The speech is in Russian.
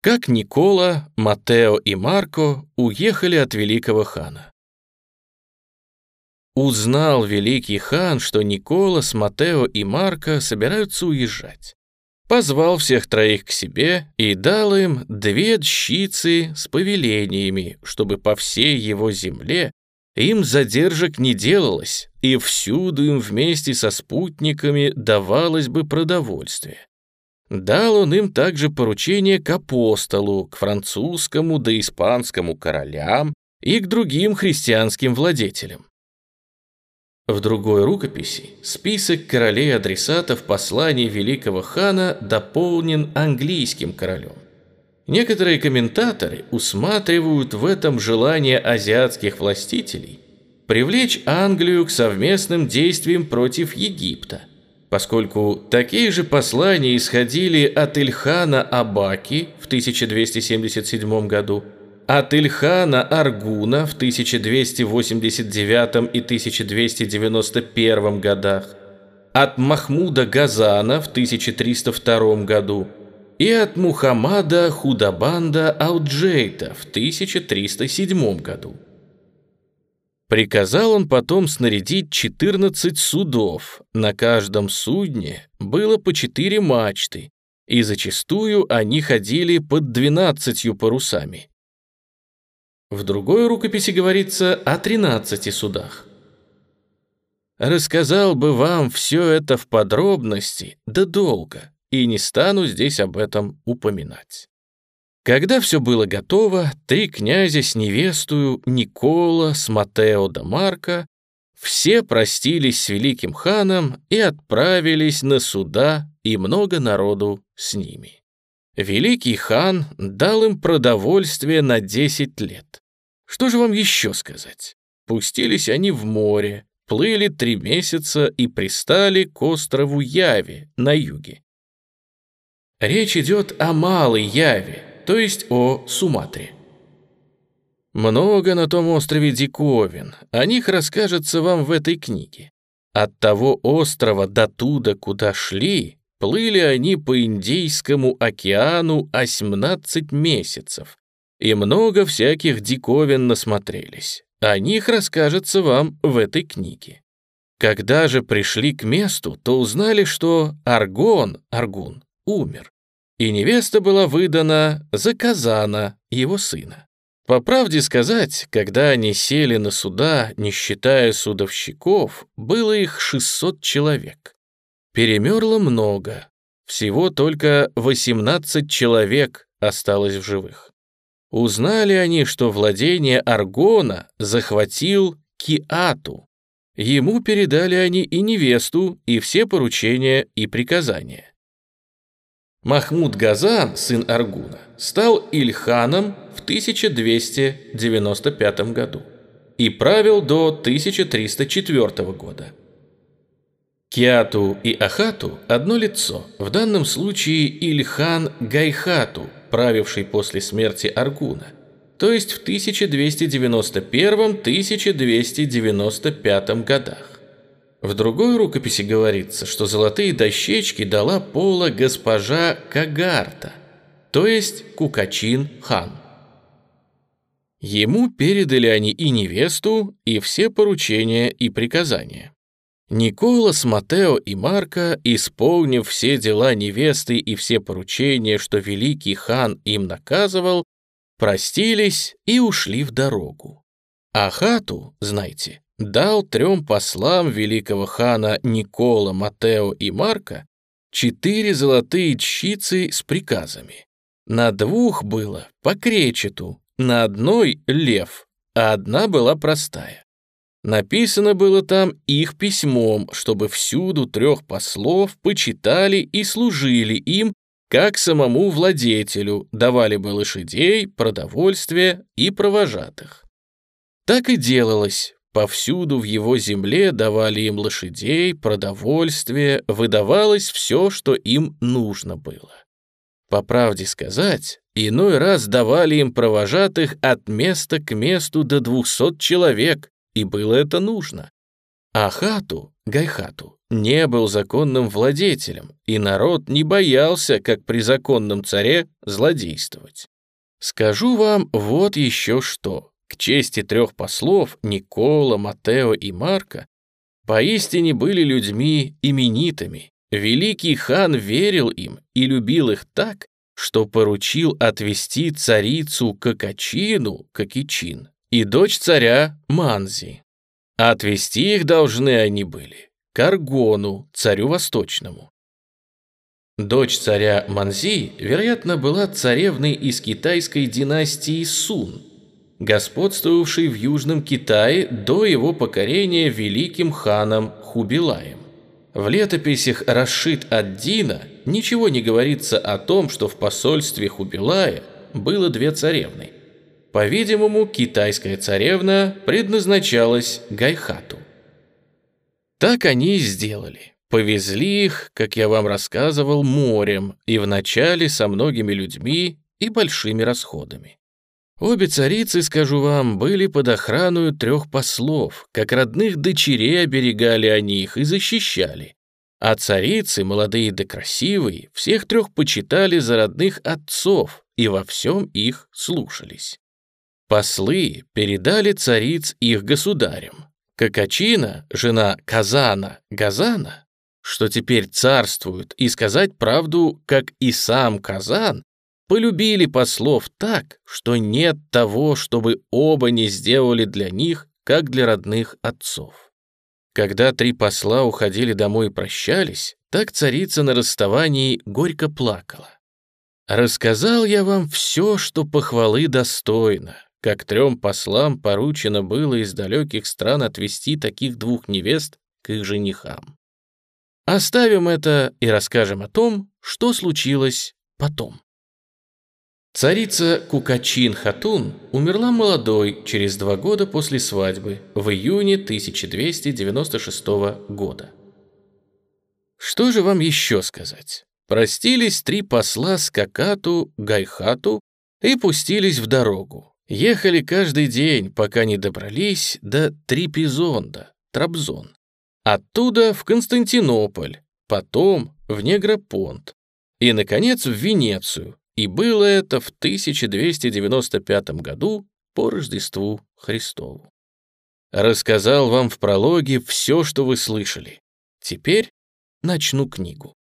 как Никола, Матео и Марко уехали от великого хана. Узнал великий хан, что Никола с Матео и Марко собираются уезжать. Позвал всех троих к себе и дал им две дщицы с повелениями, чтобы по всей его земле им задержек не делалось, и всюду им вместе со спутниками давалось бы продовольствие. Дал он им также поручение к апостолу, к французскому да испанскому королям и к другим христианским владетелям. В другой рукописи список королей-адресатов посланий великого хана дополнен английским королем. Некоторые комментаторы усматривают в этом желание азиатских властителей привлечь Англию к совместным действиям против Египта, поскольку такие же послания исходили от Ильхана Абаки в 1277 году, от Ильхана Аргуна в 1289 и 1291 годах, от Махмуда Газана в 1302 году и от Мухаммада Худабанда Ауджейта в 1307 году. Приказал он потом снарядить 14 судов, на каждом судне было по 4 мачты, и зачастую они ходили под 12 парусами. В другой рукописи говорится о 13 судах. Рассказал бы вам все это в подробности, да долго, и не стану здесь об этом упоминать. Когда все было готово, три князя с невестою, Никола, с Матео да Марко, все простились с великим ханом и отправились на суда, и много народу с ними. Великий хан дал им продовольствие на 10 лет. Что же вам еще сказать? Пустились они в море, плыли три месяца и пристали к острову Яви на юге. Речь идет о Малой Яве, то есть о Суматре. Много на том острове диковин, о них расскажется вам в этой книге. От того острова до туда, куда шли, плыли они по Индийскому океану 18 месяцев, и много всяких диковин насмотрелись. О них расскажется вам в этой книге. Когда же пришли к месту, то узнали, что Аргон, Аргун, умер и невеста была выдана за Казана, его сына. По правде сказать, когда они сели на суда, не считая судовщиков, было их 600 человек. Перемерло много, всего только 18 человек осталось в живых. Узнали они, что владение Аргона захватил Киату. Ему передали они и невесту, и все поручения и приказания. Махмуд Газан, сын Аргуна, стал Ильханом в 1295 году и правил до 1304 года. Киату и Ахату – одно лицо, в данном случае Ильхан Гайхату, правивший после смерти Аргуна, то есть в 1291-1295 годах. В другой рукописи говорится, что золотые дощечки дала пола госпожа Кагарта, то есть Кукачин хан. Ему передали они и невесту, и все поручения и приказания. Никола с Матео и Марко, исполнив все дела невесты и все поручения, что великий хан им наказывал, простились и ушли в дорогу. А хату, знаете, дал трем послам великого хана Никола, Матео и Марка четыре золотые чицы с приказами. На двух было по кречету, на одной — лев, а одна была простая. Написано было там их письмом, чтобы всюду трех послов почитали и служили им, как самому владетелю, давали бы лошадей, продовольствие и провожатых. Так и делалось, Повсюду в его земле давали им лошадей, продовольствие, выдавалось все, что им нужно было. По правде сказать, иной раз давали им провожатых от места к месту до двухсот человек, и было это нужно. А хату, Гайхату, не был законным владетелем, и народ не боялся, как при законном царе, злодействовать. Скажу вам вот еще что. К чести трех послов, Никола, Матео и Марка, поистине были людьми именитыми. Великий хан верил им и любил их так, что поручил отвести царицу Кокачину, Кокичин, и дочь царя Манзи. Отвести их должны они были к Аргону, царю восточному. Дочь царя Манзи, вероятно, была царевной из китайской династии Сун, господствовавшей в Южном Китае до его покорения великим ханом Хубилаем. В летописях Рашид ад-Дина ничего не говорится о том, что в посольстве Хубилая было две царевны. По-видимому, китайская царевна предназначалась Гайхату. Так они и сделали. Повезли их, как я вам рассказывал, морем, и вначале со многими людьми и большими расходами. Обе царицы, скажу вам, были под охраной трех послов, как родных дочерей оберегали они их и защищали. А царицы, молодые да красивые, всех трех почитали за родных отцов и во всем их слушались. Послы передали цариц их государям. Кокачина, жена Казана, Газана, что теперь царствует, и сказать правду, как и сам Казан, полюбили послов так, что нет того, чтобы оба не сделали для них, как для родных отцов. Когда три посла уходили домой и прощались, так царица на расставании горько плакала. «Рассказал я вам все, что похвалы достойно, как трем послам поручено было из далеких стран отвести таких двух невест к их женихам. Оставим это и расскажем о том, что случилось потом. Царица Кукачин Хатун умерла молодой через два года после свадьбы в июне 1296 года. Что же вам еще сказать? Простились три посла с Какату, Гайхату и пустились в дорогу. Ехали каждый день, пока не добрались до Трипизонда, Трабзон. Оттуда в Константинополь, потом в Негропонт и, наконец, в Венецию, и было это в 1295 году по Рождеству Христову. Рассказал вам в прологе все, что вы слышали. Теперь начну книгу.